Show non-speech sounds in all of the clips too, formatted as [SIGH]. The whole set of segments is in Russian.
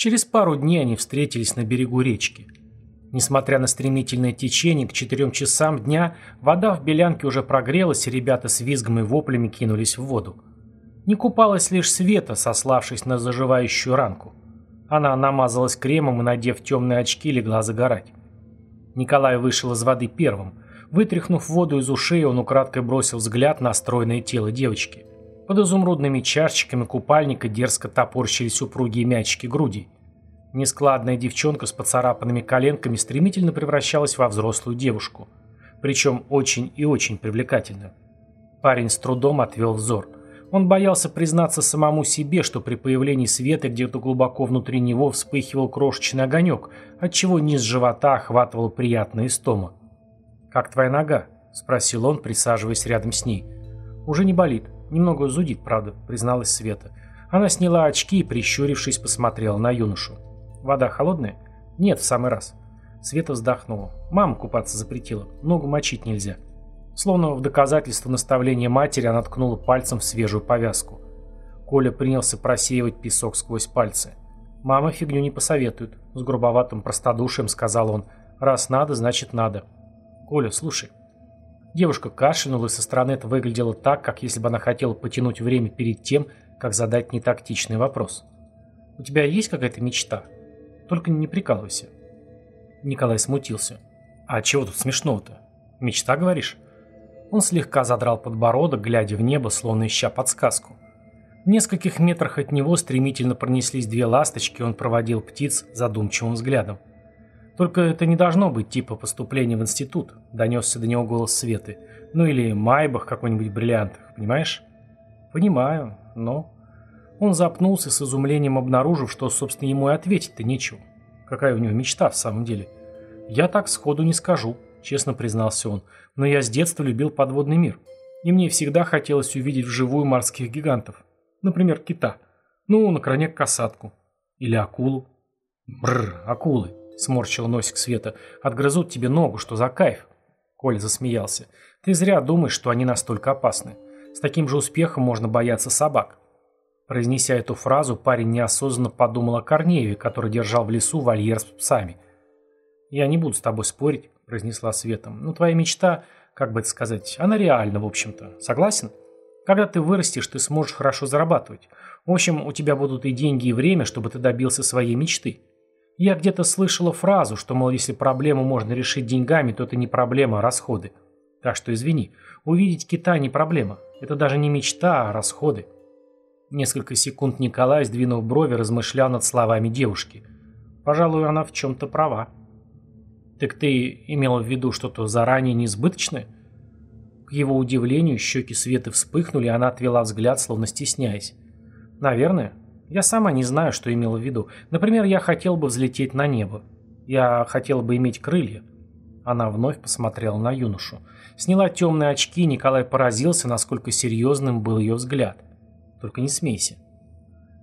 Через пару дней они встретились на берегу речки. Несмотря на стремительное течение, к четырем часам дня вода в белянке уже прогрелась, и ребята с визгом и воплями кинулись в воду. Не купалась лишь Света, сославшись на заживающую ранку. Она намазалась кремом и, надев темные очки, легла загорать. Николай вышел из воды первым. Вытряхнув воду из ушей, он украдкой бросил взгляд на стройное тело девочки. Под изумрудными чашечками купальника дерзко топорщились упругие мячики груди. Нескладная девчонка с поцарапанными коленками стремительно превращалась во взрослую девушку. Причем очень и очень привлекательную. Парень с трудом отвел взор. Он боялся признаться самому себе, что при появлении света где-то глубоко внутри него вспыхивал крошечный огонек, отчего низ живота охватывал приятная истома. «Как твоя нога?» – спросил он, присаживаясь рядом с ней. «Уже не болит. Немного зудит, правда», – призналась Света. Она сняла очки и, прищурившись, посмотрела на юношу. «Вода холодная?» «Нет, в самый раз». Света вздохнула. «Мама купаться запретила. Ногу мочить нельзя». Словно в доказательство наставления матери она ткнула пальцем в свежую повязку. Коля принялся просеивать песок сквозь пальцы. «Мама фигню не посоветует», — с грубоватым простодушием сказал он. «Раз надо, значит надо». «Коля, слушай». Девушка кашлянула, и со стороны это выглядело так, как если бы она хотела потянуть время перед тем, как задать нетактичный вопрос. «У тебя есть какая-то мечта? Только не прикалывайся». Николай смутился. «А чего тут смешного-то? Мечта, говоришь?» Он слегка задрал подбородок, глядя в небо, словно ища подсказку. В нескольких метрах от него стремительно пронеслись две ласточки, он проводил птиц задумчивым взглядом. «Только это не должно быть типа поступления в институт», — донесся до него голос Светы. «Ну или Майбах какой-нибудь бриллиантах, понимаешь?» «Понимаю, но...» Он запнулся с изумлением, обнаружив, что, собственно, ему и ответить-то нечего. Какая у него мечта в самом деле? «Я так сходу не скажу», — честно признался он но я с детства любил подводный мир. И мне всегда хотелось увидеть вживую морских гигантов. Например, кита. Ну, на крайне касатку. Или акулу. Бррр, акулы, сморщил носик Света. Отгрызут тебе ногу, что за кайф. Коля засмеялся. Ты зря думаешь, что они настолько опасны. С таким же успехом можно бояться собак. Произнеся эту фразу, парень неосознанно подумал о Корнееве, который держал в лесу вольер с псами. «Я не буду с тобой спорить», — произнесла Света. «Но твоя мечта, как бы это сказать, она реальна, в общем-то. Согласен? Когда ты вырастешь, ты сможешь хорошо зарабатывать. В общем, у тебя будут и деньги, и время, чтобы ты добился своей мечты. Я где-то слышала фразу, что, мол, если проблему можно решить деньгами, то это не проблема, а расходы. Так что извини, увидеть кита не проблема. Это даже не мечта, а расходы». Несколько секунд Николай, сдвинув брови, размышлял над словами девушки. «Пожалуй, она в чем-то права». «Так ты имел в виду что-то заранее несбыточное?» К его удивлению, щеки Светы вспыхнули, и она отвела взгляд, словно стесняясь. «Наверное. Я сама не знаю, что имела в виду. Например, я хотел бы взлететь на небо. Я хотела бы иметь крылья». Она вновь посмотрела на юношу. Сняла темные очки, Николай поразился, насколько серьезным был ее взгляд. «Только не смейся».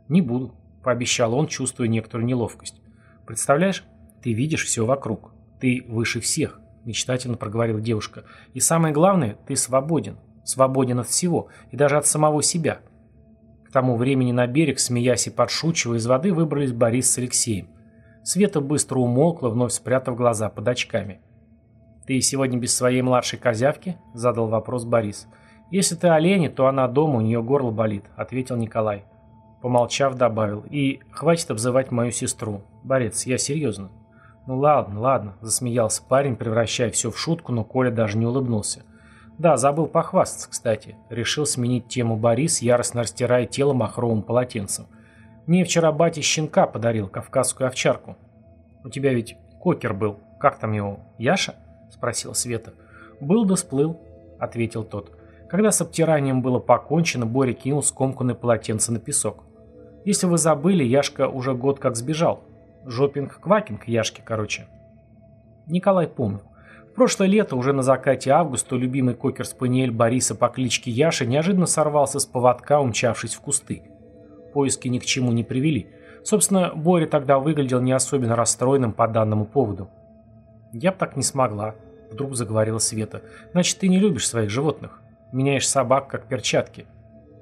«Не буду», — пообещал он, чувствуя некоторую неловкость. «Представляешь, ты видишь все вокруг. «Ты выше всех», – мечтательно проговорила девушка. «И самое главное, ты свободен. Свободен от всего, и даже от самого себя». Тому времени на берег, смеясь и подшучивая, из воды выбрались Борис с Алексеем. Света быстро умолкла, вновь спрятав глаза под очками. «Ты сегодня без своей младшей козявки?» – задал вопрос Борис. «Если ты олень, то она дома, у нее горло болит», – ответил Николай. Помолчав, добавил. «И хватит обзывать мою сестру. Борец, я серьезно». «Ну ладно, ладно», – засмеялся парень, превращая все в шутку, но Коля даже не улыбнулся. «Да, забыл похвастаться, кстати. Решил сменить тему Борис, яростно растирая тело махровым полотенцем. Мне вчера батя щенка подарил, кавказскую овчарку. У тебя ведь кокер был. Как там его? Яша?» – спросила Света. «Был да сплыл», – ответил тот. Когда с обтиранием было покончено, Боря кинул скомканное полотенце на песок. «Если вы забыли, Яшка уже год как сбежал. Жопинг-квакинг Яшки, короче. Николай помнил. Прошлое лето, уже на закате августа, любимый кокер-спаниель Бориса по кличке Яша неожиданно сорвался с поводка, умчавшись в кусты. Поиски ни к чему не привели. Собственно, Боря тогда выглядел не особенно расстроенным по данному поводу. «Я б так не смогла», — вдруг заговорила Света. «Значит, ты не любишь своих животных. Меняешь собак, как перчатки».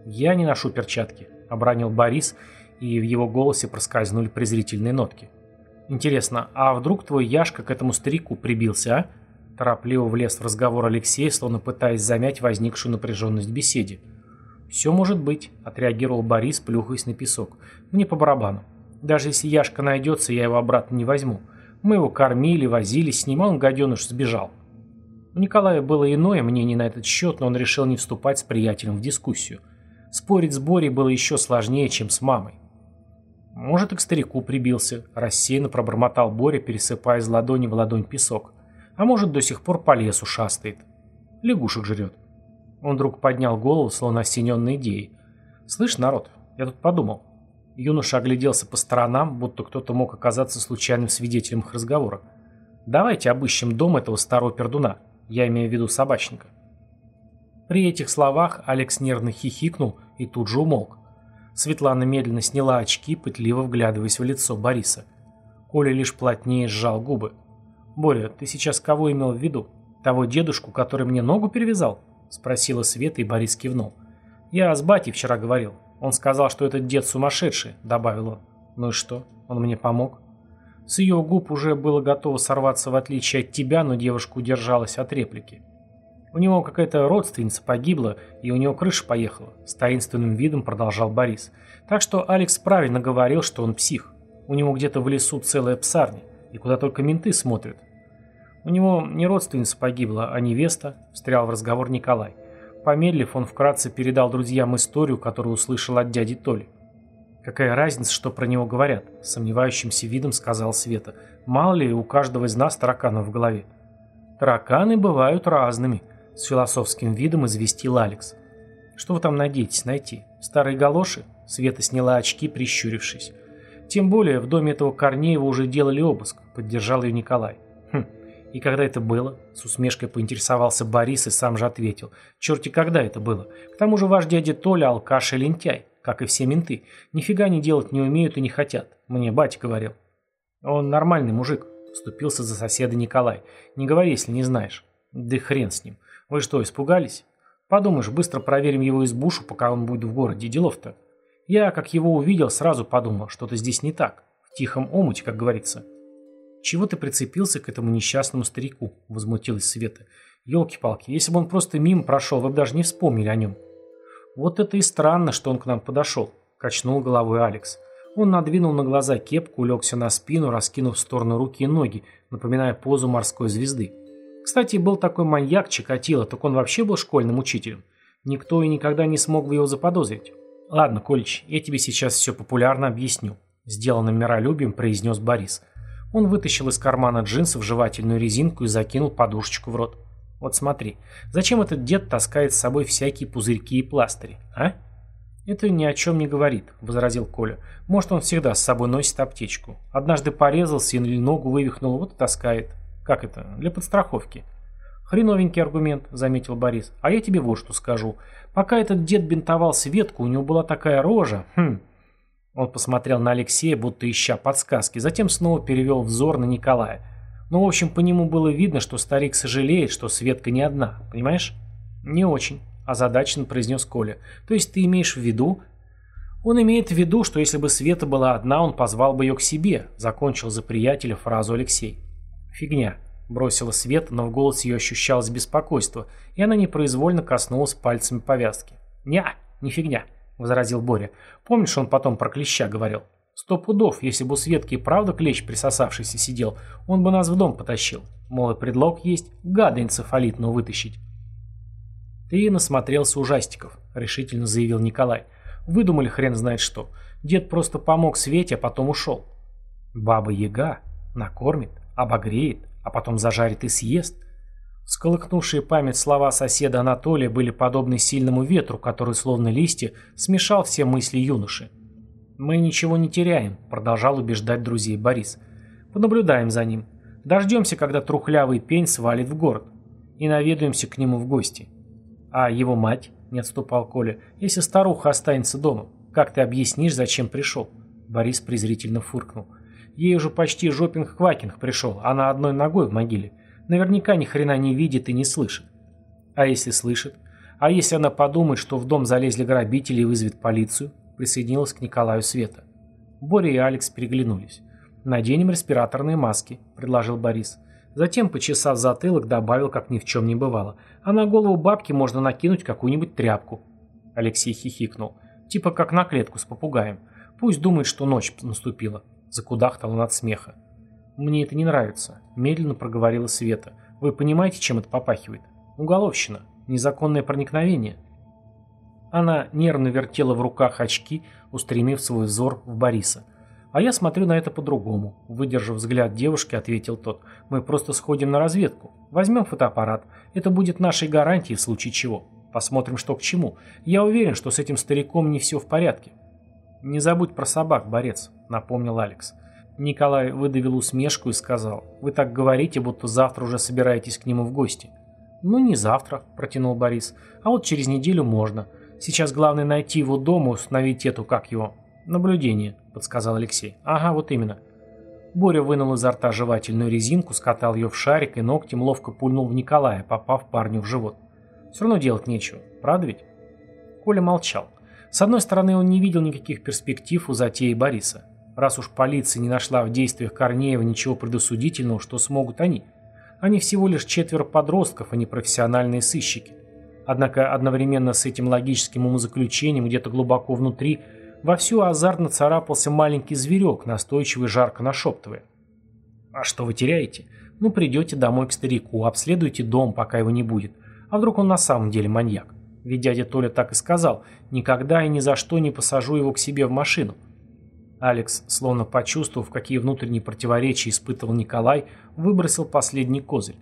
«Я не ношу перчатки», — обронил Борис и в его голосе проскользнули презрительные нотки. «Интересно, а вдруг твой Яшка к этому старику прибился, а?» Торопливо влез в разговор Алексей, словно пытаясь замять возникшую напряженность в беседе. «Все может быть», — отреагировал Борис, плюхаясь на песок. «Мне по барабану. Даже если Яшка найдется, я его обратно не возьму. Мы его кормили, возили с ним, а он, гаденыш, сбежал». У Николая было иное мнение на этот счет, но он решил не вступать с приятелем в дискуссию. Спорить с Борей было еще сложнее, чем с мамой. «Может, и к старику прибился», – рассеянно пробормотал Боря, пересыпая из ладони в ладонь песок. «А может, до сих пор по лесу шастает. Лягушек жрет». Он вдруг поднял голову, словно осененной идеей. «Слышь, народ, я тут подумал». Юноша огляделся по сторонам, будто кто-то мог оказаться случайным свидетелем их разговора. «Давайте обыщем дом этого старого пердуна. Я имею в виду собачника». При этих словах Алекс нервно хихикнул и тут же умолк. Светлана медленно сняла очки, пытливо вглядываясь в лицо Бориса. Коля лишь плотнее сжал губы. «Боря, ты сейчас кого имел в виду? Того дедушку, который мне ногу перевязал?» Спросила Света, и Борис кивнул. «Я с батей вчера говорил. Он сказал, что этот дед сумасшедший», — добавил он. «Ну и что? Он мне помог?» С ее губ уже было готово сорваться в отличие от тебя, но девушка удержалась от реплики. У него какая-то родственница погибла, и у него крыша поехала. С таинственным видом продолжал Борис. Так что Алекс правильно говорил, что он псих. У него где-то в лесу целая псарня, и куда только менты смотрят. У него не родственница погибла, а невеста, встрял в разговор Николай. Помедлив, он вкратце передал друзьям историю, которую услышал от дяди Толи. «Какая разница, что про него говорят?» – сомневающимся видом сказал Света. «Мало ли, у каждого из нас тараканов в голове». «Тараканы бывают разными», с философским видом известил Алекс. «Что вы там надеетесь найти? Старые галоши?» Света сняла очки, прищурившись. «Тем более, в доме этого Корнеева уже делали обыск», — поддержал ее Николай. «Хм, и когда это было?» С усмешкой поинтересовался Борис и сам же ответил. «Черти, когда это было? К тому же ваш дядя Толя алкаш и лентяй, как и все менты. Нифига не делать не умеют и не хотят. Мне батя говорил». «Он нормальный мужик», — вступился за соседа Николай. «Не говори, если не знаешь». «Да хрен с ним. Вы что, испугались? Подумаешь, быстро проверим его избушу, пока он будет в городе. Делов-то. Я, как его увидел, сразу подумал, что-то здесь не так. В тихом омуте, как говорится. Чего ты прицепился к этому несчастному старику? Возмутилась Света. Елки-палки, если бы он просто мимо прошел, вы бы даже не вспомнили о нем. Вот это и странно, что он к нам подошел. Качнул головой Алекс. Он надвинул на глаза кепку, улегся на спину, раскинув в сторону руки и ноги, напоминая позу морской звезды. Кстати, был такой маньяк Чикатило, так он вообще был школьным учителем. Никто и никогда не смог бы его заподозрить. Ладно, Колич, я тебе сейчас все популярно объясню. Сделанным миролюбием произнес Борис. Он вытащил из кармана джинсов жевательную резинку и закинул подушечку в рот. Вот смотри, зачем этот дед таскает с собой всякие пузырьки и пластыри, а? Это ни о чем не говорит, возразил Коля. Может, он всегда с собой носит аптечку. Однажды порезался или ногу вывихнул, вот и таскает. Как это? Для подстраховки. Хреновенький аргумент, заметил Борис. А я тебе вот что скажу. Пока этот дед бинтовал Светку, у него была такая рожа. Хм. Он посмотрел на Алексея, будто ища подсказки, затем снова перевел взор на Николая. Ну, в общем, по нему было видно, что старик сожалеет, что Светка не одна, понимаешь? Не очень, озадаченно произнес Коля. То есть ты имеешь в виду... Он имеет в виду, что если бы Света была одна, он позвал бы ее к себе, закончил за приятеля фразу Алексей. «Фигня», – бросила Свет, но в голосе ее ощущалось беспокойство, и она непроизвольно коснулась пальцами повязки. «Ня, не фигня», – возразил Боря. «Помнишь, он потом про клеща говорил? Сто пудов, если бы у Светки и правда клещ присосавшийся сидел, он бы нас в дом потащил. Мол, и предлог есть, гада энцефалитную вытащить». «Ты насмотрелся ужастиков», – решительно заявил Николай. «Выдумали хрен знает что. Дед просто помог Свете, а потом ушел». «Баба-яга накормит, обогреет, а потом зажарит и съест. Сколыхнувшие память слова соседа Анатолия были подобны сильному ветру, который, словно листья, смешал все мысли юноши. «Мы ничего не теряем», — продолжал убеждать друзей Борис. «Понаблюдаем за ним. Дождемся, когда трухлявый пень свалит в город. И наведаемся к нему в гости». «А его мать?» — не отступал Коля. «Если старуха останется дома, как ты объяснишь, зачем пришел?» Борис презрительно фыркнул. Ей уже почти жопинг-квакинг пришел, она одной ногой в могиле. Наверняка ни хрена не видит и не слышит. А если слышит? А если она подумает, что в дом залезли грабители и вызовет полицию? Присоединилась к Николаю Света. Боря и Алекс переглянулись. «Наденем респираторные маски», — предложил Борис. Затем, почесав затылок, добавил, как ни в чем не бывало. «А на голову бабки можно накинуть какую-нибудь тряпку». Алексей хихикнул. «Типа как на клетку с попугаем. Пусть думает, что ночь наступила». Закудахтал он от смеха. «Мне это не нравится», — медленно проговорила Света. «Вы понимаете, чем это попахивает? Уголовщина. Незаконное проникновение». Она нервно вертела в руках очки, устремив свой взор в Бориса. «А я смотрю на это по-другому», — выдержав взгляд девушки, ответил тот. «Мы просто сходим на разведку. Возьмем фотоаппарат. Это будет нашей гарантией в случае чего. Посмотрим, что к чему. Я уверен, что с этим стариком не все в порядке». «Не забудь про собак, борец», — напомнил Алекс. Николай выдавил усмешку и сказал. «Вы так говорите, будто завтра уже собираетесь к нему в гости». «Ну, не завтра», — протянул Борис. «А вот через неделю можно. Сейчас главное найти его дом и установить эту, как его, наблюдение, подсказал Алексей. Ага, вот именно. Боря вынул изо рта жевательную резинку, скатал ее в шарик и ногтем ловко пульнул в Николая, попав парню в живот. Все равно делать нечего, правда ведь? Коля молчал. С одной стороны, он не видел никаких перспектив у затеи Бориса. Раз уж полиция не нашла в действиях Корнеева ничего предосудительного, что смогут они. Они всего лишь четверо подростков, а не профессиональные сыщики. Однако одновременно с этим логическим умозаключением где-то глубоко внутри вовсю азартно царапался маленький зверек, настойчивый жарко нашептывая. «А что вы теряете? Ну, придете домой к старику, обследуйте дом, пока его не будет. А вдруг он на самом деле маньяк? Ведь дядя Толя так и сказал, никогда и ни за что не посажу его к себе в машину». Алекс, словно почувствовав, какие внутренние противоречия испытывал Николай, выбросил последний козырь.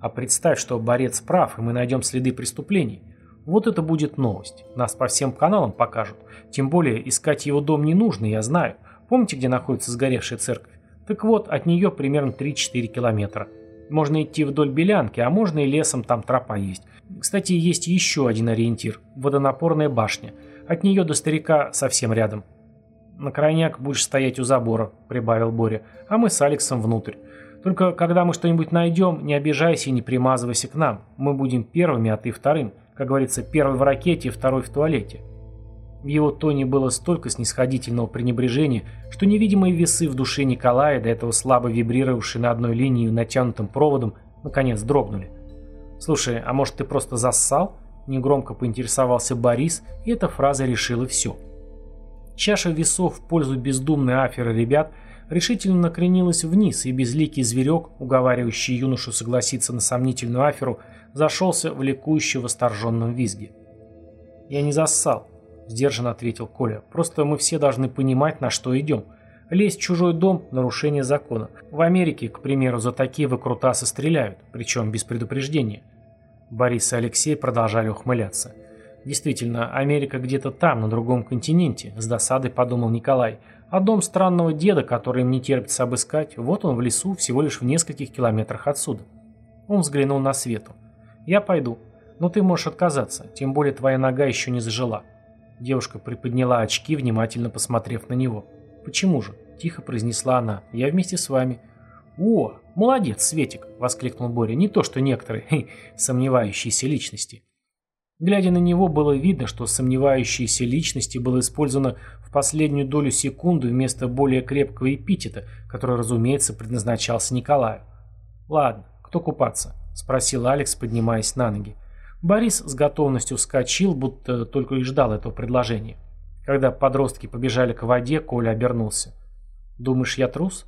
А представь, что борец прав, и мы найдем следы преступлений. Вот это будет новость. Нас по всем каналам покажут. Тем более, искать его дом не нужно, я знаю. Помните, где находится сгоревшая церковь? Так вот, от нее примерно 3-4 километра. Можно идти вдоль Белянки, а можно и лесом, там тропа есть. Кстати, есть еще один ориентир – водонапорная башня. От нее до старика совсем рядом. «На крайняк будешь стоять у забора», – прибавил Боря, – «а мы с Алексом внутрь. Только когда мы что-нибудь найдем, не обижайся и не примазывайся к нам. Мы будем первыми, а ты вторым. Как говорится, первый в ракете, второй в туалете. В его тоне было столько снисходительного пренебрежения, что невидимые весы в душе Николая, до этого слабо вибрировавшие на одной линии натянутым проводом, наконец дрогнули. «Слушай, а может ты просто зассал?» Негромко поинтересовался Борис, и эта фраза решила все. Чаша весов в пользу бездумной аферы ребят – решительно накренилась вниз, и безликий зверек, уговаривающий юношу согласиться на сомнительную аферу, зашелся в ликующем восторженном визге. «Я не зассал», — сдержанно ответил Коля. «Просто мы все должны понимать, на что идем. Лезть в чужой дом — нарушение закона. В Америке, к примеру, за такие выкрутасы стреляют, причем без предупреждения». Борис и Алексей продолжали ухмыляться. «Действительно, Америка где-то там, на другом континенте», — с досадой подумал Николай — а дом странного деда, который им не терпится обыскать, вот он в лесу, всего лишь в нескольких километрах отсюда. Он взглянул на Свету. «Я пойду, но ты можешь отказаться, тем более твоя нога еще не зажила». Девушка приподняла очки, внимательно посмотрев на него. «Почему же?» – тихо произнесла она. «Я вместе с вами». «О, молодец, Светик!» – воскликнул Боря. «Не то, что некоторые [LAUGHS] хе, сомневающиеся личности». Глядя на него, было видно, что сомневающиеся личности было использовано в последнюю долю секунды вместо более крепкого эпитета, который, разумеется, предназначался Николаю. «Ладно, кто купаться?» – спросил Алекс, поднимаясь на ноги. Борис с готовностью вскочил, будто только и ждал этого предложения. Когда подростки побежали к воде, Коля обернулся. «Думаешь, я трус?»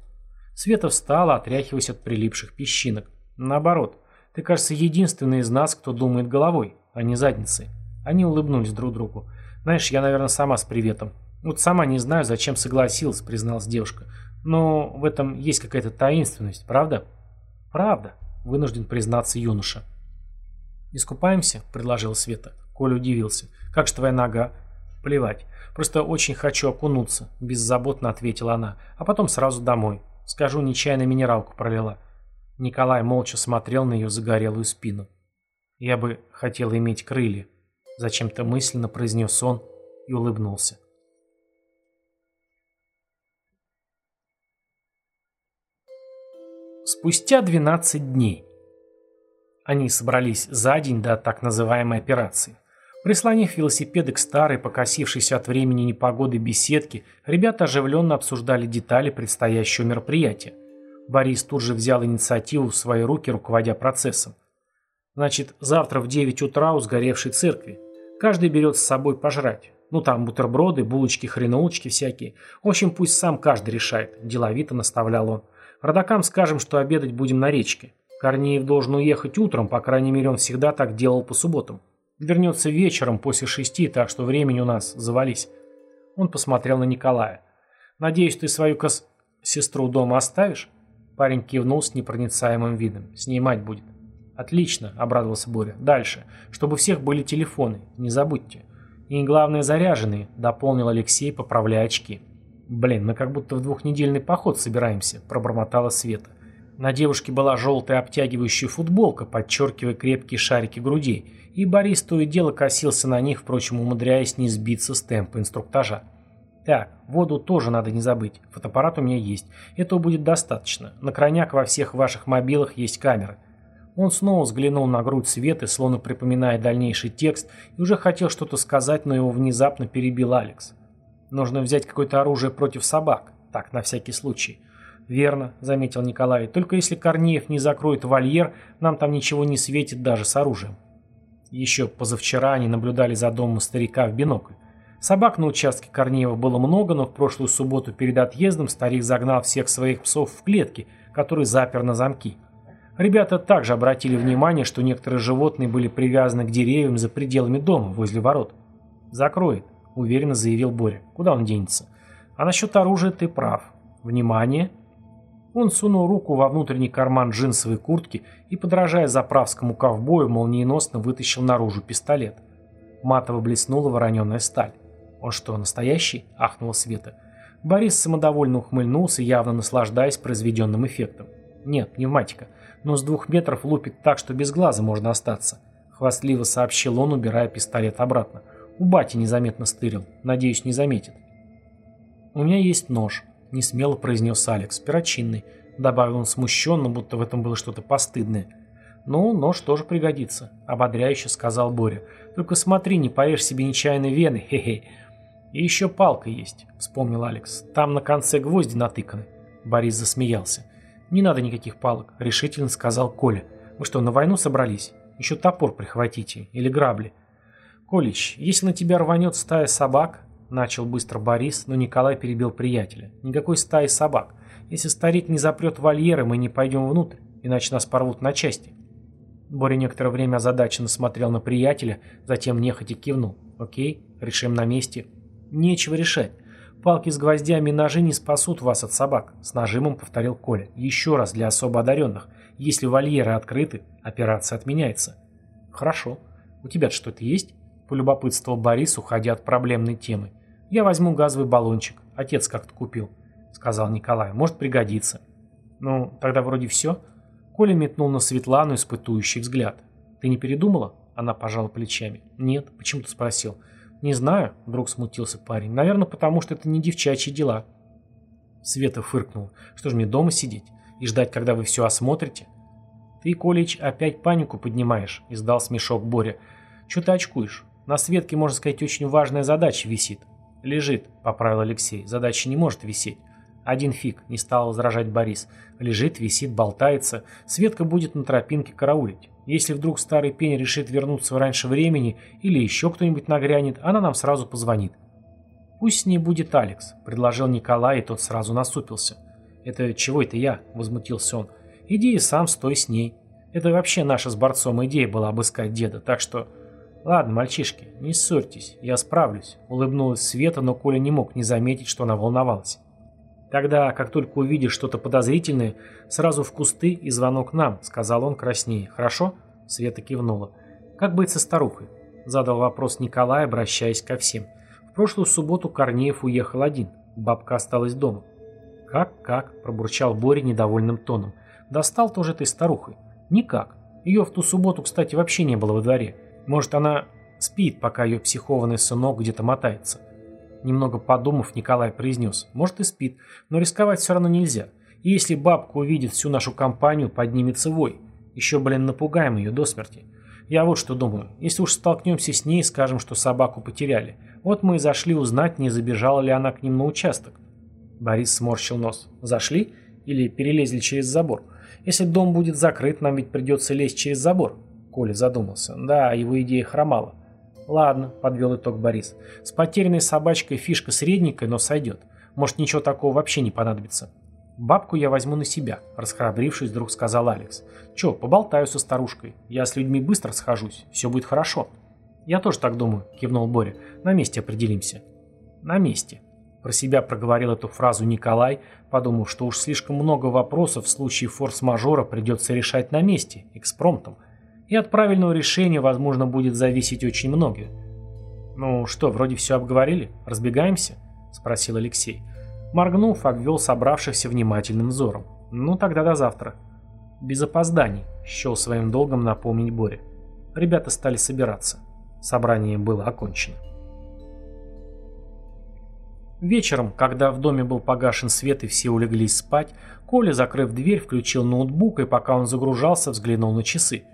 Света встала, отряхиваясь от прилипших песчинок. «Наоборот, ты, кажется, единственный из нас, кто думает головой, а не задницей». Они улыбнулись друг другу. «Знаешь, я, наверное, сама с приветом. «Вот сама не знаю, зачем согласилась», — призналась девушка. «Но в этом есть какая-то таинственность, правда?» «Правда», — вынужден признаться юноша. «Искупаемся?» — предложила Света. Коля удивился. «Как же твоя нога?» «Плевать. Просто очень хочу окунуться», — беззаботно ответила она. «А потом сразу домой. Скажу, нечаянно минералку пролила». Николай молча смотрел на ее загорелую спину. «Я бы хотел иметь крылья», — зачем-то мысленно произнес он и улыбнулся. Спустя 12 дней. Они собрались за день до так называемой операции. Прислонив велосипеды к старой, покосившейся от времени непогоды беседке, ребята оживленно обсуждали детали предстоящего мероприятия. Борис тут же взял инициативу в свои руки, руководя процессом. Значит, завтра в 9 утра у сгоревшей церкви. Каждый берет с собой пожрать. Ну там бутерброды, булочки, хреновочки всякие. В общем, пусть сам каждый решает, деловито наставлял он. Родакам скажем, что обедать будем на речке. Корнеев должен уехать утром, по крайней мере он всегда так делал по субботам. Вернется вечером после шести, так что времени у нас завались. Он посмотрел на Николая. «Надеюсь, ты свою кос... сестру дома оставишь?» Парень кивнул с непроницаемым видом. «Снимать будет». «Отлично», — обрадовался Боря. «Дальше. Чтобы всех были телефоны. Не забудьте». «И главное, заряженные», — дополнил Алексей, поправляя очки. «Блин, мы как будто в двухнедельный поход собираемся», — пробормотала Света. На девушке была желтая обтягивающая футболка, подчеркивая крепкие шарики грудей, и Борис то и дело косился на них, впрочем, умудряясь не сбиться с темпа инструктажа. Так, воду тоже надо не забыть. Фотоаппарат у меня есть. Этого будет достаточно. На крайняк во всех ваших мобилах есть камеры. Он снова взглянул на грудь Светы, словно припоминая дальнейший текст, и уже хотел что-то сказать, но его внезапно перебил Алекс. Нужно взять какое-то оружие против собак. Так, на всякий случай. «Верно», — заметил Николай. «Только если Корнеев не закроет вольер, нам там ничего не светит даже с оружием». Еще позавчера они наблюдали за домом старика в бинокль. Собак на участке Корнеева было много, но в прошлую субботу перед отъездом старик загнал всех своих псов в клетки, которые запер на замки. Ребята также обратили внимание, что некоторые животные были привязаны к деревьям за пределами дома, возле ворот. «Закроет», — уверенно заявил Боря. «Куда он денется?» «А насчет оружия ты прав. Внимание!» Он сунул руку во внутренний карман джинсовой куртки и, подражая заправскому ковбою, молниеносно вытащил наружу пистолет. Матово блеснула вороненая сталь. «Он что, настоящий?» – ахнула Света. Борис самодовольно ухмыльнулся, явно наслаждаясь произведенным эффектом. «Нет, пневматика. Но с двух метров лупит так, что без глаза можно остаться», – хвастливо сообщил он, убирая пистолет обратно. «У бати незаметно стырил. Надеюсь, не заметит». «У меня есть нож», — несмело произнес Алекс. «Перочинный», — добавил он смущенно, будто в этом было что-то постыдное. «Ну, нож тоже пригодится», — ободряюще сказал Боря. «Только смотри, не порежь себе нечаянно вены, хе-хе». «И еще палка есть», — вспомнил Алекс. «Там на конце гвозди натыканы». Борис засмеялся. «Не надо никаких палок», — решительно сказал Коля. «Вы что, на войну собрались? Еще топор прихватите. Или грабли». «Колич, если на тебя рванет стая собак, Начал быстро Борис, но Николай перебил приятеля. Никакой стаи собак. Если старик не запрет вольеры, мы не пойдем внутрь, иначе нас порвут на части. Боря некоторое время озадаченно смотрел на приятеля, затем нехотя кивнул. «Окей, решим на месте». «Нечего решать. Палки с гвоздями и ножи не спасут вас от собак», — с нажимом повторил Коля. «Еще раз для особо одаренных. Если вольеры открыты, операция отменяется». «Хорошо. У тебя что-то есть?» — полюбопытствовал Борис, уходя от проблемной темы. «Я возьму газовый баллончик. Отец как-то купил», — сказал Николай. «Может пригодится». «Ну, тогда вроде все». Коля метнул на Светлану испытующий взгляд. «Ты не передумала?» Она пожала плечами. «Нет. Почему ты спросил?» «Не знаю», — вдруг смутился парень. «Наверное, потому что это не девчачьи дела». Света фыркнула. «Что ж мне дома сидеть и ждать, когда вы все осмотрите?» «Ты, Колич, опять панику поднимаешь», — издал смешок Боря. «Чего ты очкуешь? На Светке, можно сказать, очень важная задача висит. «Лежит», — поправил Алексей. «Задача не может висеть». «Один фиг», — не стал возражать Борис. «Лежит, висит, болтается. Светка будет на тропинке караулить. Если вдруг старый пень решит вернуться раньше времени или еще кто-нибудь нагрянет, она нам сразу позвонит». «Пусть с ней будет Алекс», — предложил Николай, и тот сразу насупился. «Это чего это я?» — возмутился он. «Иди и сам стой с ней. Это вообще наша с борцом идея была обыскать деда, так что...» «Ладно, мальчишки, не ссорьтесь, я справлюсь», — улыбнулась Света, но Коля не мог не заметить, что она волновалась. «Тогда, как только увидишь что-то подозрительное, сразу в кусты и звонок нам», — сказал он краснее. «Хорошо?» — Света кивнула. «Как быть со старухой?» — задал вопрос Николай, обращаясь ко всем. В прошлую субботу Корнеев уехал один, бабка осталась дома. «Как, как?» – пробурчал Боря недовольным тоном. «Достал тоже этой старухой?» «Никак. Ее в ту субботу, кстати, вообще не было во дворе. Может, она спит, пока ее психованный сынок где-то мотается. Немного подумав, Николай произнес. Может и спит, но рисковать все равно нельзя. И если бабка увидит всю нашу компанию, поднимется вой. Еще, блин, напугаем ее до смерти. Я вот что думаю. Если уж столкнемся с ней, скажем, что собаку потеряли. Вот мы и зашли узнать, не забежала ли она к ним на участок. Борис сморщил нос. Зашли? Или перелезли через забор? Если дом будет закрыт, нам ведь придется лезть через забор. Коля задумался. Да, его идея хромала. Ладно, подвел итог Борис. С потерянной собачкой фишка средненькая, но сойдет. Может, ничего такого вообще не понадобится. «Бабку я возьму на себя», – расхрабрившись, вдруг сказал Алекс. «Че, поболтаю со старушкой. Я с людьми быстро схожусь. Все будет хорошо». «Я тоже так думаю», – кивнул Боря. «На месте определимся». «На месте». Про себя проговорил эту фразу Николай, подумав, что уж слишком много вопросов в случае форс-мажора придется решать на месте, экспромтом. И от правильного решения, возможно, будет зависеть очень многое. «Ну что, вроде все обговорили? Разбегаемся?» – спросил Алексей. Моргнув, обвел собравшихся внимательным взором. «Ну, тогда до завтра». «Без опозданий», – счел своим долгом напомнить Боре. Ребята стали собираться. Собрание было окончено. Вечером, когда в доме был погашен свет и все улеглись спать, Коля, закрыв дверь, включил ноутбук и пока он загружался, взглянул на часы.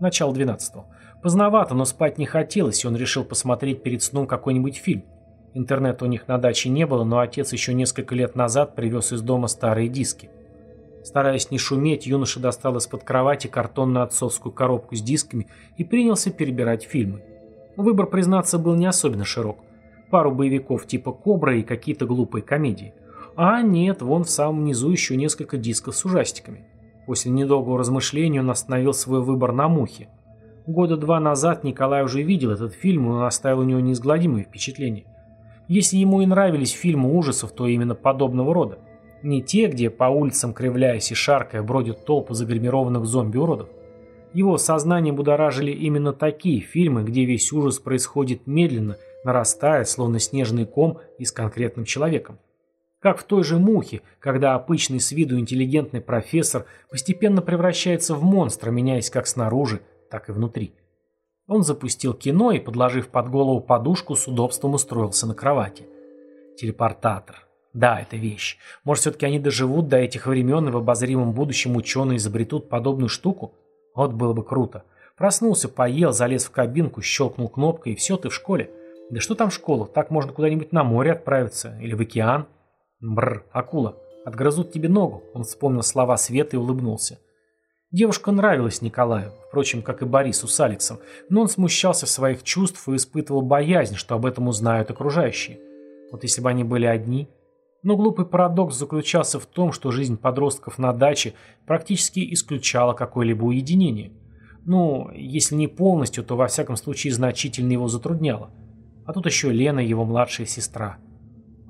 Начало двенадцатого. Поздновато, но спать не хотелось, и он решил посмотреть перед сном какой-нибудь фильм. Интернета у них на даче не было, но отец еще несколько лет назад привез из дома старые диски. Стараясь не шуметь, юноша достал из-под кровати картонную отцовскую коробку с дисками и принялся перебирать фильмы. Выбор, признаться, был не особенно широк. Пару боевиков типа «Кобра» и какие-то глупые комедии. А нет, вон в самом низу еще несколько дисков с ужастиками. После недолгого размышления он остановил свой выбор на «Мухе». Года два назад Николай уже видел этот фильм, и он оставил у него неизгладимые впечатления. Если ему и нравились фильмы ужасов, то именно подобного рода. Не те, где по улицам, кривляясь и шаркая, бродят толпы загримированных зомби-уродов. Его сознание будоражили именно такие фильмы, где весь ужас происходит медленно, нарастая, словно снежный ком и с конкретным человеком. Как в той же «Мухе», когда обычный с виду интеллигентный профессор постепенно превращается в монстра, меняясь как снаружи, так и внутри. Он запустил кино и, подложив под голову подушку, с удобством устроился на кровати. Телепортатор. Да, это вещь. Может, все-таки они доживут до этих времен и в обозримом будущем ученые изобретут подобную штуку? Вот было бы круто. Проснулся, поел, залез в кабинку, щелкнул кнопкой, и все, ты в школе. Да что там в школу? Так можно куда-нибудь на море отправиться. Или в океан. Бррр, акула. Отгрызут тебе ногу. Он вспомнил слова Света и улыбнулся. Девушка нравилась Николаю, впрочем, как и Борису с Алексом, но он смущался своих чувств и испытывал боязнь, что об этом узнают окружающие. Вот если бы они были одни... Но глупый парадокс заключался в том, что жизнь подростков на даче практически исключала какое-либо уединение. Ну, если не полностью, то во всяком случае значительно его затрудняло. А тут еще Лена, его младшая сестра.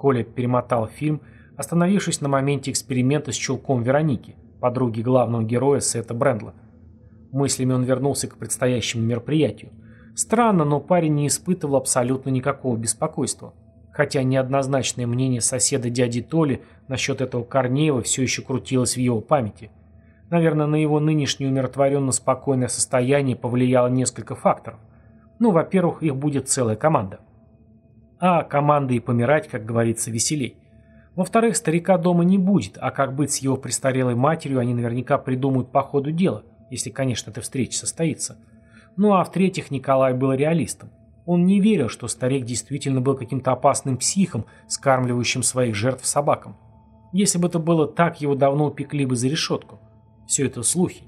Коля перемотал фильм, остановившись на моменте эксперимента с чулком Вероники подруги главного героя Сета Брендла. Мыслями он вернулся к предстоящему мероприятию. Странно, но парень не испытывал абсолютно никакого беспокойства. Хотя неоднозначное мнение соседа дяди Толи насчет этого Корнеева все еще крутилось в его памяти. Наверное, на его нынешнее умиротворенно спокойное состояние повлияло несколько факторов. Ну, во-первых, их будет целая команда. А команда и помирать, как говорится, веселей. Во-вторых, старика дома не будет, а как быть с его престарелой матерью, они наверняка придумают по ходу дела, если, конечно, эта встреча состоится. Ну а в-третьих, Николай был реалистом. Он не верил, что старик действительно был каким-то опасным психом, скармливающим своих жертв собакам. Если бы это было так, его давно упекли бы за решетку. Все это слухи.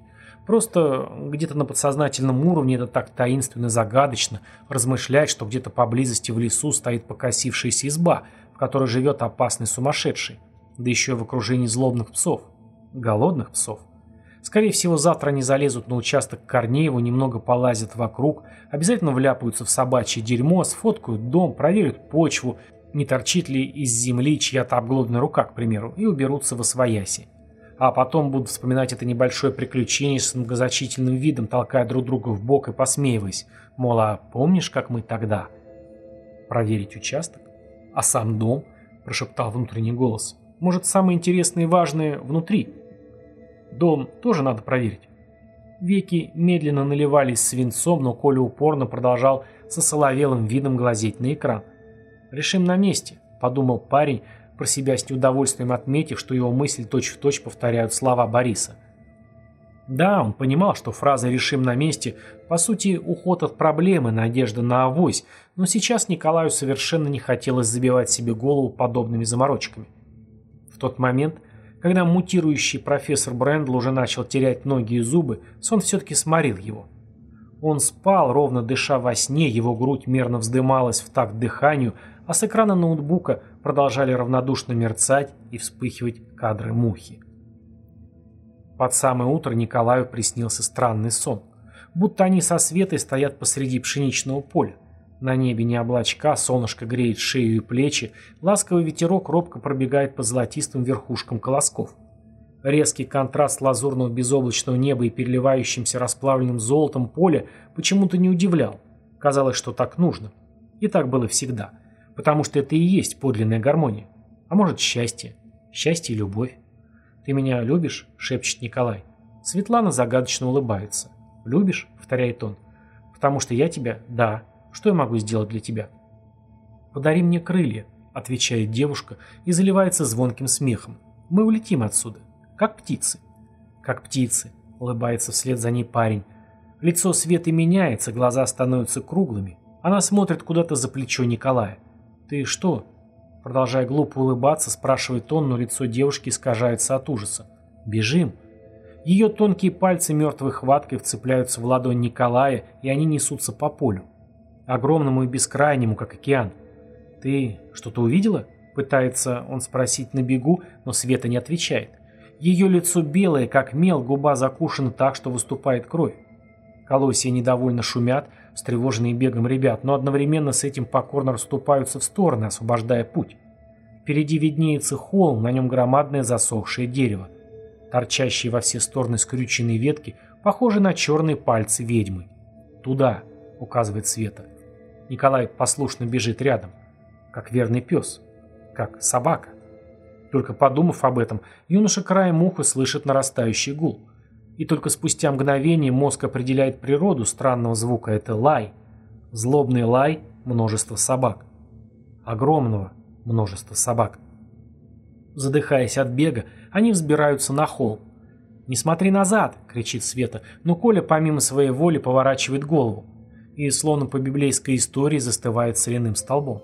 Просто где-то на подсознательном уровне это так таинственно загадочно размышлять, что где-то поблизости в лесу стоит покосившаяся изба – которой живет опасный сумасшедший, да еще в окружении злобных псов, голодных псов. Скорее всего, завтра они залезут на участок Корнеева, немного полазят вокруг, обязательно вляпаются в собачье дерьмо, сфоткают дом, проверят почву, не торчит ли из земли чья-то обглоданная рука, к примеру, и уберутся в освояси. А потом будут вспоминать это небольшое приключение с многозначительным видом, толкая друг друга в бок и посмеиваясь. Мол, а помнишь, как мы тогда? Проверить участок? «А сам дом?» – прошептал внутренний голос. «Может, самое интересное и важное внутри?» «Дом тоже надо проверить». Веки медленно наливались свинцом, но Коля упорно продолжал со соловелым видом глазеть на экран. «Решим на месте», – подумал парень, про себя с неудовольствием отметив, что его мысли точь-в-точь точь повторяют слова Бориса. Да, он понимал, что фраза «решим на месте» по сути уход от проблемы, надежда на авось, но сейчас Николаю совершенно не хотелось забивать себе голову подобными заморочками. В тот момент, когда мутирующий профессор Брэндл уже начал терять ноги и зубы, сон все-таки сморил его. Он спал, ровно дыша во сне, его грудь мерно вздымалась в такт дыханию, а с экрана ноутбука продолжали равнодушно мерцать и вспыхивать кадры мухи. Под самое утро Николаю приснился странный сон. Будто они со Светой стоят посреди пшеничного поля. На небе не облачка, солнышко греет шею и плечи, ласковый ветерок робко пробегает по золотистым верхушкам колосков. Резкий контраст лазурного безоблачного неба и переливающимся расплавленным золотом поля почему-то не удивлял. Казалось, что так нужно. И так было всегда. Потому что это и есть подлинная гармония. А может, счастье. Счастье и любовь. «Ты меня любишь?» — шепчет Николай. Светлана загадочно улыбается. «Любишь?» — повторяет он. «Потому что я тебя...» «Да. Что я могу сделать для тебя?» «Подари мне крылья», — отвечает девушка и заливается звонким смехом. «Мы улетим отсюда. Как птицы». «Как птицы», — улыбается вслед за ней парень. Лицо Светы меняется, глаза становятся круглыми. Она смотрит куда-то за плечо Николая. «Ты что?» Продолжая глупо улыбаться, спрашивает он, но лицо девушки искажается от ужаса. «Бежим!» Ее тонкие пальцы мертвой хваткой вцепляются в ладонь Николая, и они несутся по полю. Огромному и бескрайнему, как океан. «Ты что-то увидела?» Пытается он спросить на бегу, но Света не отвечает. Ее лицо белое, как мел, губа закушена так, что выступает кровь. Колосья недовольно шумят, встревоженные бегом ребят, но одновременно с этим покорно расступаются в стороны, освобождая путь. Впереди виднеется холм, на нем громадное засохшее дерево. Торчащие во все стороны скрюченные ветки похожи на черные пальцы ведьмы. «Туда», — указывает Света. Николай послушно бежит рядом, как верный пес, как собака. Только подумав об этом, юноша краем уха слышит нарастающий гул — и только спустя мгновение мозг определяет природу странного звука. Это лай. Злобный лай множества собак. Огромного множества собак. Задыхаясь от бега, они взбираются на холм. «Не смотри назад!» — кричит Света, но Коля помимо своей воли поворачивает голову и, словно по библейской истории, застывает соляным столбом.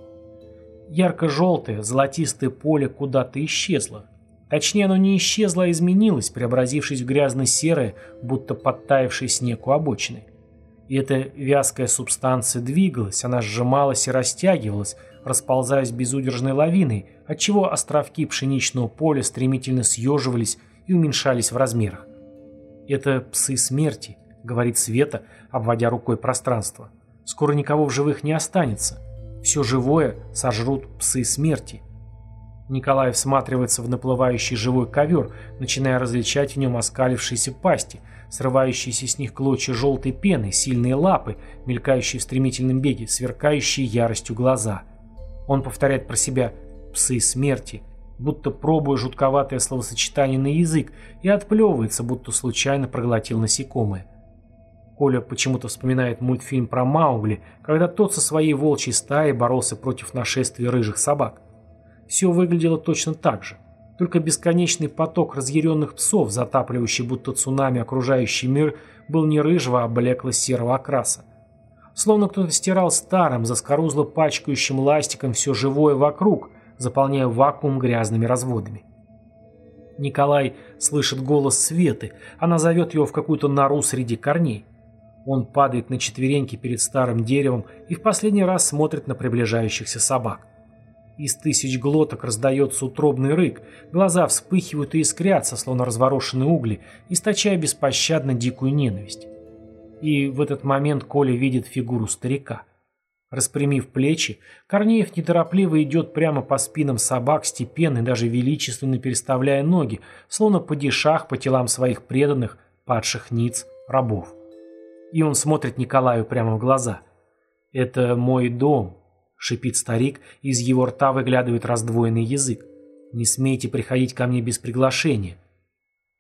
Ярко-желтое, золотистое поле куда-то исчезло, Точнее, оно не исчезло, а изменилось, преобразившись в грязно-серое, будто подтаявший снег у обочины. И эта вязкая субстанция двигалась, она сжималась и растягивалась, расползаясь безудержной лавиной, отчего островки пшеничного поля стремительно съеживались и уменьшались в размерах. «Это псы смерти», — говорит Света, обводя рукой пространство. «Скоро никого в живых не останется. Все живое сожрут псы смерти». Николай всматривается в наплывающий живой ковер, начиная различать в нем оскалившиеся пасти, срывающиеся с них клочья желтой пены, сильные лапы, мелькающие в стремительном беге, сверкающие яростью глаза. Он повторяет про себя «псы смерти», будто пробуя жутковатое словосочетание на язык, и отплевывается, будто случайно проглотил насекомое. Коля почему-то вспоминает мультфильм про Маугли, когда тот со своей волчьей стаей боролся против нашествия рыжих собак. Все выглядело точно так же. Только бесконечный поток разъяренных псов, затапливающий будто цунами окружающий мир, был не рыжего, а блекло-серого окраса. Словно кто-то стирал старым, заскорузло пачкающим ластиком все живое вокруг, заполняя вакуум грязными разводами. Николай слышит голос Светы, она зовет его в какую-то нору среди корней. Он падает на четвереньки перед старым деревом и в последний раз смотрит на приближающихся собак. Из тысяч глоток раздается утробный рык, глаза вспыхивают и искрятся, словно разворошенные угли, источая беспощадно дикую ненависть. И в этот момент Коля видит фигуру старика. Распрямив плечи, Корнеев неторопливо идет прямо по спинам собак, степенно и даже величественно переставляя ноги, словно падишах по телам своих преданных, падших ниц, рабов. И он смотрит Николаю прямо в глаза. «Это мой дом, — шипит старик, и из его рта выглядывает раздвоенный язык. «Не смейте приходить ко мне без приглашения!»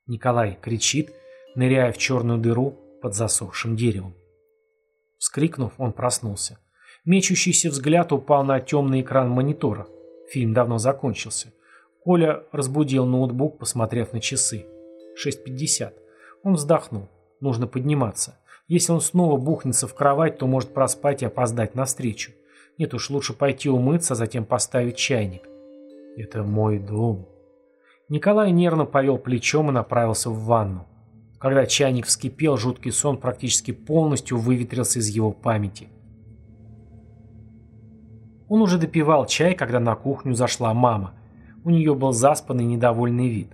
Николай кричит, ныряя в черную дыру под засохшим деревом. Вскрикнув, он проснулся. Мечущийся взгляд упал на темный экран монитора. Фильм давно закончился. Коля разбудил ноутбук, посмотрев на часы. 6.50. Он вздохнул. Нужно подниматься. Если он снова бухнется в кровать, то может проспать и опоздать навстречу. Нет уж, лучше пойти умыться, а затем поставить чайник. Это мой дом. Николай нервно повел плечом и направился в ванну. Когда чайник вскипел, жуткий сон практически полностью выветрился из его памяти. Он уже допивал чай, когда на кухню зашла мама. У нее был заспанный недовольный вид.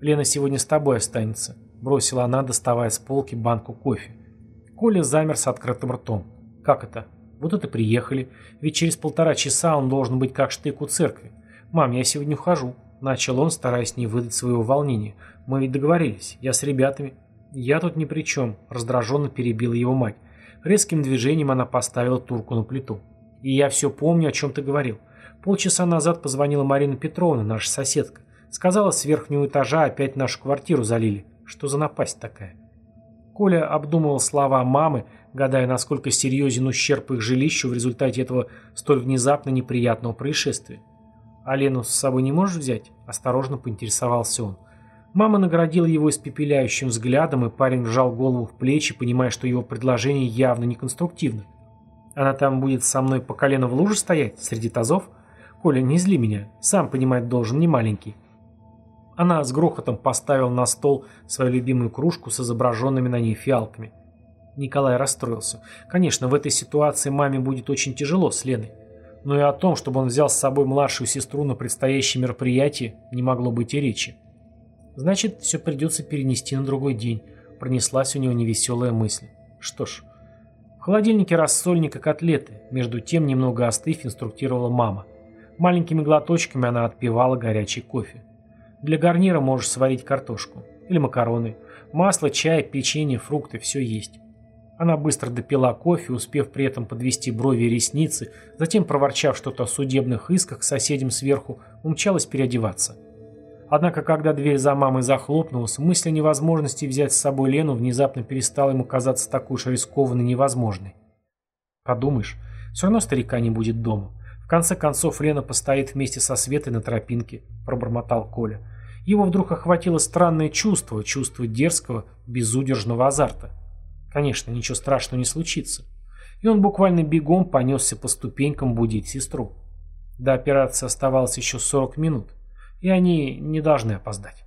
«Лена сегодня с тобой останется», – бросила она, доставая с полки банку кофе. Коля замер с открытым ртом. «Как это? Вот это приехали. Ведь через полтора часа он должен быть как штык у церкви. Мам, я сегодня ухожу», – начал он, стараясь не выдать своего волнения. «Мы ведь договорились. Я с ребятами». «Я тут ни при чем», – раздраженно перебила его мать. Резким движением она поставила турку на плиту. «И я все помню, о чем ты говорил. Полчаса назад позвонила Марина Петровна, наша соседка. Сказала, с верхнего этажа опять нашу квартиру залили. Что за напасть такая?» Коля обдумывал слова мамы, гадая, насколько серьезен ущерб их жилищу в результате этого столь внезапно неприятного происшествия. «А Лену с собой не можешь взять?» – осторожно поинтересовался он. Мама наградила его испепеляющим взглядом, и парень вжал голову в плечи, понимая, что его предложение явно неконструктивно. «Она там будет со мной по колено в луже стоять, среди тазов?» «Коля, не зли меня, сам понимать должен, не маленький». Она с грохотом поставила на стол свою любимую кружку с изображенными на ней фиалками. Николай расстроился. Конечно, в этой ситуации маме будет очень тяжело с Леной. Но и о том, чтобы он взял с собой младшую сестру на предстоящее мероприятие, не могло быть и речи. Значит, все придется перенести на другой день. Пронеслась у него невеселая мысль. Что ж, в холодильнике рассольник и котлеты. Между тем, немного остыв, инструктировала мама. Маленькими глоточками она отпивала горячий кофе. Для гарнира можешь сварить картошку. Или макароны. Масло, чай, печенье, фрукты – все есть. Она быстро допила кофе, успев при этом подвести брови и ресницы, затем, проворчав что-то о судебных исках к соседям сверху, умчалась переодеваться. Однако, когда дверь за мамой захлопнулась, мысль о невозможности взять с собой Лену внезапно перестала ему казаться такой уж рискованной невозможной. Подумаешь, все равно старика не будет дома. В конце концов, Лена постоит вместе со Светой на тропинке, пробормотал Коля. Его вдруг охватило странное чувство, чувство дерзкого, безудержного азарта. Конечно, ничего страшного не случится. И он буквально бегом понесся по ступенькам будить сестру. До операции оставалось еще 40 минут, и они не должны опоздать.